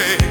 day.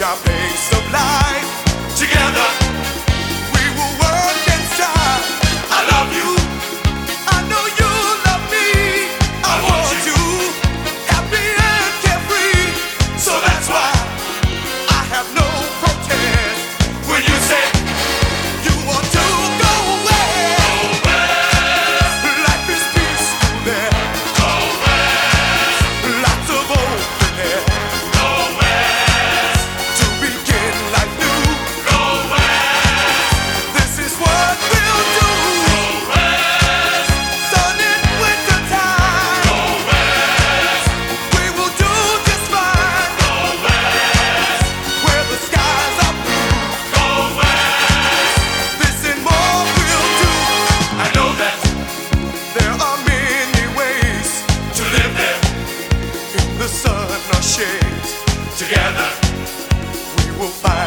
your face of. together. We will find